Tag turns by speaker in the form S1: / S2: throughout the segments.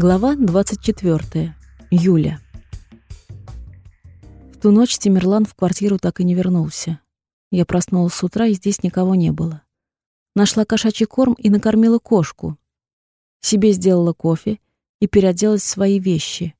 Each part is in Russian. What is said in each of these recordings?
S1: Глава 24. Юля. В ту ночь Тимирлан в квартиру так и не вернулся. Я проснулась с утра, и здесь никого не было. Нашла кошачий корм и накормила кошку. Себе сделала кофе и переоделась в свои вещи.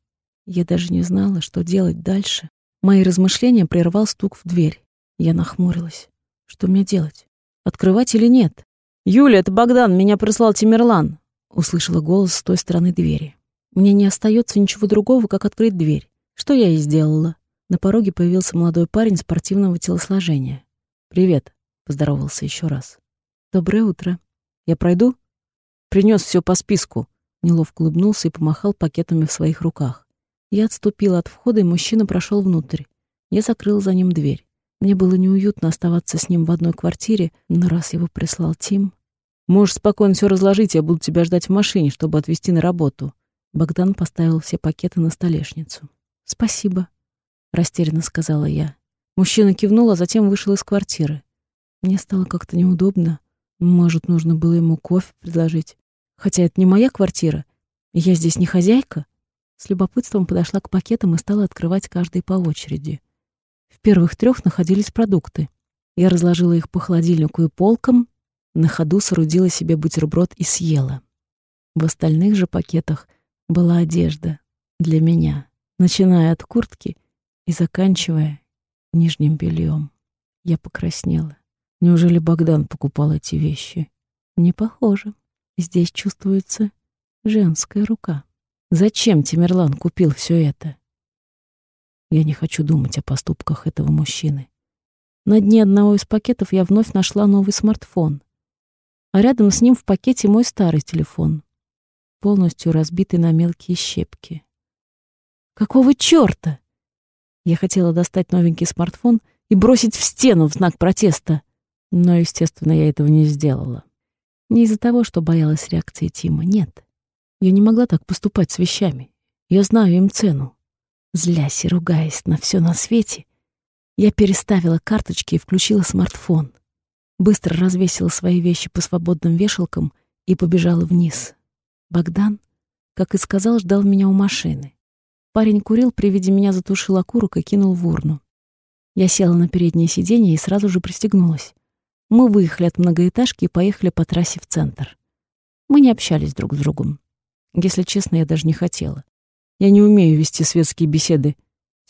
S1: Я даже не знала, что делать дальше. Мои размышления прервал стук в дверь. Я нахмурилась. Что мне делать? Открывать или нет? «Юля, это Богдан, меня прислал Тимирлан», Услышала голос с той стороны двери. Мне не остается ничего другого, как открыть дверь. Что я и сделала. На пороге появился молодой парень спортивного телосложения. «Привет», — поздоровался еще раз. «Доброе утро. Я пройду?» Принес все по списку. Неловко улыбнулся и помахал пакетами в своих руках. Я отступила от входа, и мужчина прошел внутрь. Я закрыла за ним дверь. Мне было неуютно оставаться с ним в одной квартире, но раз его прислал Тим... Можешь спокойно все разложить, я буду тебя ждать в машине, чтобы отвезти на работу. Богдан поставил все пакеты на столешницу. Спасибо, растерянно сказала я. Мужчина кивнул, а затем вышел из квартиры. Мне стало как-то неудобно. Может, нужно было ему кофе предложить. Хотя это не моя квартира, я здесь не хозяйка. С любопытством подошла к пакетам и стала открывать каждый по очереди. В первых трех находились продукты. Я разложила их по холодильнику и полкам, на ходу соорудила себе бутерброд и съела. В остальных же пакетах была одежда для меня, начиная от куртки и заканчивая нижним бельем. Я покраснела. Неужели Богдан покупал эти вещи? Не похоже. Здесь чувствуется женская рука. Зачем Тимирлан купил все это? Я не хочу думать о поступках этого мужчины. На дне одного из пакетов я вновь нашла новый смартфон а рядом с ним в пакете мой старый телефон, полностью разбитый на мелкие щепки. Какого чёрта? Я хотела достать новенький смартфон и бросить в стену в знак протеста, но, естественно, я этого не сделала. Не из-за того, что боялась реакции Тима, нет. Я не могла так поступать с вещами. Я знаю им цену. Злясь и ругаясь на все на свете, я переставила карточки и включила смартфон быстро развесила свои вещи по свободным вешалкам и побежала вниз. Богдан, как и сказал, ждал меня у машины. Парень курил, при виде меня затушил окурок и кинул в урну. Я села на переднее сиденье и сразу же пристегнулась. Мы выехали от многоэтажки и поехали по трассе в центр. Мы не общались друг с другом. Если честно, я даже не хотела. Я не умею вести светские беседы,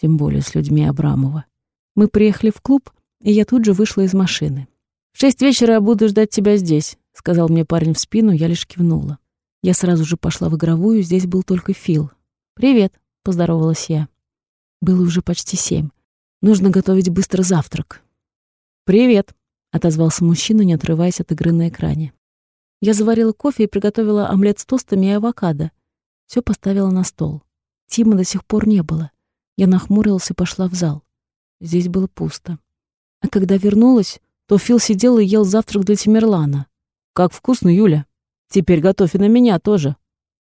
S1: тем более с людьми Абрамова. Мы приехали в клуб, и я тут же вышла из машины. «В шесть вечера я буду ждать тебя здесь», — сказал мне парень в спину, я лишь кивнула. Я сразу же пошла в игровую, здесь был только Фил. «Привет», — поздоровалась я. Было уже почти семь. Нужно готовить быстро завтрак. «Привет», — отозвался мужчина, не отрываясь от игры на экране. Я заварила кофе и приготовила омлет с тостами и авокадо. Все поставила на стол. Тима до сих пор не было. Я нахмурилась и пошла в зал. Здесь было пусто. А когда вернулась, то Фил сидел и ел завтрак для Тимерлана. «Как вкусно, Юля! Теперь готовь и на меня тоже!»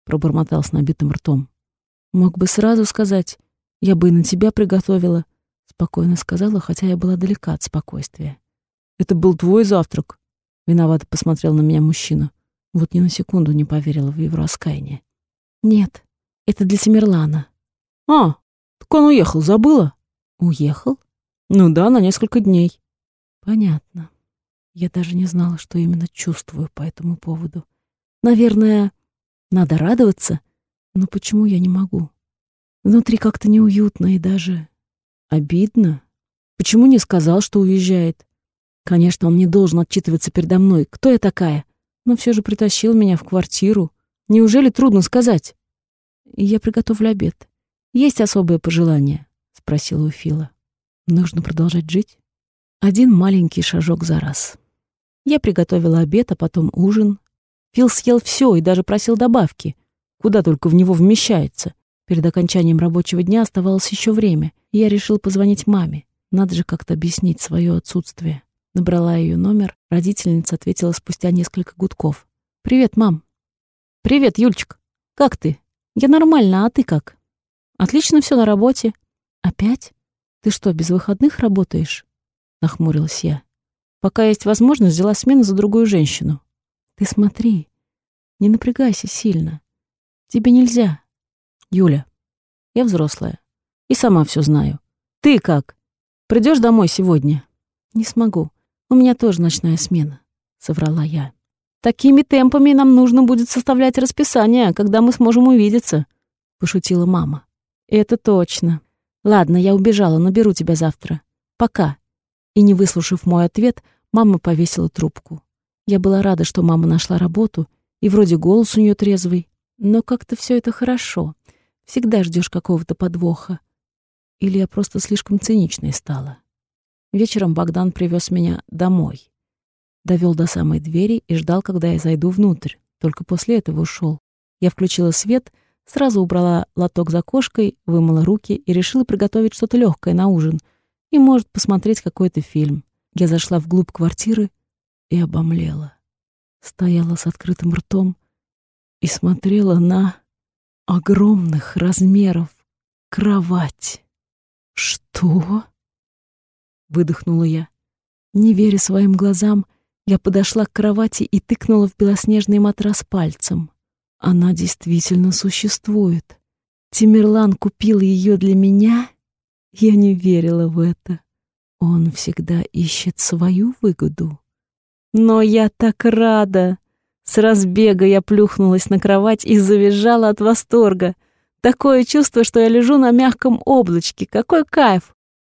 S1: Пробормотал с набитым ртом. «Мог бы сразу сказать, я бы и на тебя приготовила», спокойно сказала, хотя я была далека от спокойствия. «Это был твой завтрак?» Виновато посмотрел на меня мужчина. Вот ни на секунду не поверила в его раскаяние. «Нет, это для Тимерлана». «А, так он уехал, забыла?» «Уехал?» «Ну да, на несколько дней». Понятно. Я даже не знала, что именно чувствую по этому поводу. Наверное, надо радоваться, но почему я не могу? Внутри как-то неуютно и даже обидно. Почему не сказал, что уезжает? Конечно, он не должен отчитываться передо мной. Кто я такая? Но все же притащил меня в квартиру. Неужели трудно сказать? Я приготовлю обед. Есть особые пожелания? Спросила у Фила. Нужно продолжать жить? Один маленький шажок за раз. Я приготовила обед, а потом ужин. Фил съел все и даже просил добавки. Куда только в него вмещается. Перед окончанием рабочего дня оставалось еще время, и я решил позвонить маме. Надо же как-то объяснить свое отсутствие. Набрала ее номер, родительница ответила спустя несколько гудков. «Привет, мам». «Привет, Юльчик. Как ты?» «Я нормально, а ты как?» «Отлично все на работе». «Опять? Ты что, без выходных работаешь?» Нахмурилась я. Пока есть возможность, взяла смену за другую женщину. Ты смотри, не напрягайся сильно. Тебе нельзя. Юля, я взрослая. И сама все знаю. Ты как? Придешь домой сегодня? Не смогу. У меня тоже ночная смена, соврала я. Такими темпами нам нужно будет составлять расписание, когда мы сможем увидеться, пошутила мама. Это точно. Ладно, я убежала, наберу тебя завтра. Пока. И не выслушав мой ответ, мама повесила трубку. Я была рада, что мама нашла работу, и вроде голос у нее трезвый, но как-то все это хорошо. Всегда ждешь какого-то подвоха. Или я просто слишком циничной стала. Вечером Богдан привез меня домой. Довел до самой двери и ждал, когда я зайду внутрь. Только после этого ушел. Я включила свет, сразу убрала лоток за кошкой, вымыла руки и решила приготовить что-то легкое на ужин и, может, посмотреть какой-то фильм. Я зашла вглубь квартиры и обомлела. Стояла с открытым ртом и смотрела на огромных размеров кровать. «Что?» — выдохнула я. Не веря своим глазам, я подошла к кровати и тыкнула в белоснежный матрас пальцем. Она действительно существует. Тимирлан купил ее для меня? Я не верила в это. Он всегда ищет свою выгоду. Но я так рада! С разбега я плюхнулась на кровать и завизжала от восторга. Такое чувство, что я лежу на мягком облачке. Какой кайф!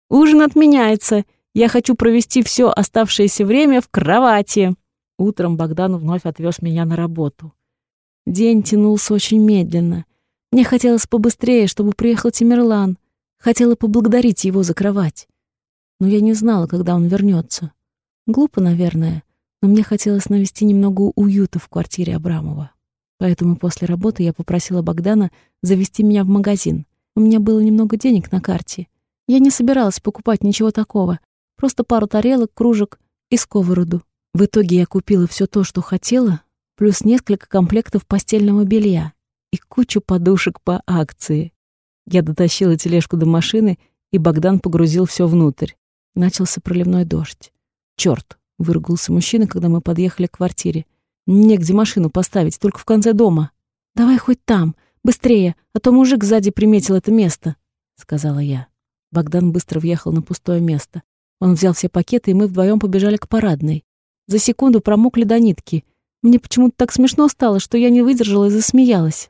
S1: Ужин отменяется. Я хочу провести все оставшееся время в кровати. Утром Богдан вновь отвез меня на работу. День тянулся очень медленно. Мне хотелось побыстрее, чтобы приехал Тимирлан. Хотела поблагодарить его за кровать. Но я не знала, когда он вернется. Глупо, наверное но мне хотелось навести немного уюта в квартире Абрамова. Поэтому после работы я попросила Богдана завести меня в магазин. У меня было немного денег на карте. Я не собиралась покупать ничего такого, просто пару тарелок, кружек и сковороду. В итоге я купила все то, что хотела, плюс несколько комплектов постельного белья и кучу подушек по акции. Я дотащила тележку до машины, и Богдан погрузил все внутрь. Начался проливной дождь. Черт, — выругался мужчина, когда мы подъехали к квартире. «Негде машину поставить, только в конце дома». «Давай хоть там, быстрее, а то мужик сзади приметил это место», — сказала я. Богдан быстро въехал на пустое место. Он взял все пакеты, и мы вдвоем побежали к парадной. За секунду промокли до нитки. Мне почему-то так смешно стало, что я не выдержала и засмеялась.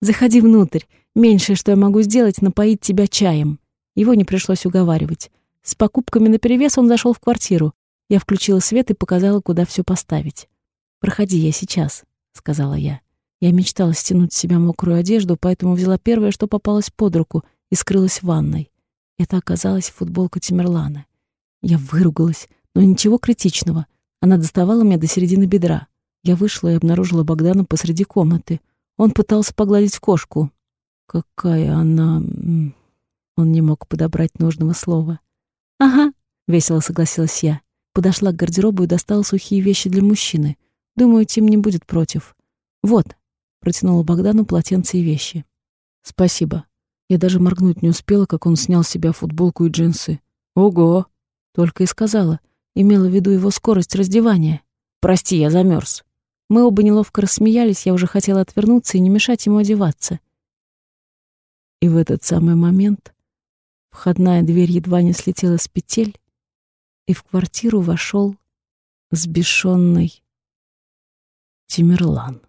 S1: «Заходи внутрь. Меньшее, что я могу сделать, напоить тебя чаем». Его не пришлось уговаривать. С покупками наперевес он зашел в квартиру. Я включила свет и показала, куда все поставить. «Проходи, я сейчас», — сказала я. Я мечтала стянуть с себя мокрую одежду, поэтому взяла первое, что попалось под руку, и скрылась в ванной. Это оказалась футболка Тимерлана. Я выругалась, но ничего критичного. Она доставала меня до середины бедра. Я вышла и обнаружила Богдана посреди комнаты. Он пытался погладить кошку. Какая она... Он не мог подобрать нужного слова. «Ага», — весело согласилась я. Подошла к гардеробу и достала сухие вещи для мужчины. Думаю, Тим не будет против. Вот, протянула Богдану полотенце и вещи. Спасибо. Я даже моргнуть не успела, как он снял с себя футболку и джинсы. Ого! Только и сказала. Имела в виду его скорость раздевания. Прости, я замерз. Мы оба неловко рассмеялись, я уже хотела отвернуться и не мешать ему одеваться. И в этот самый момент входная дверь едва не слетела с петель, и в квартиру вошел взбешенный Тимерлан.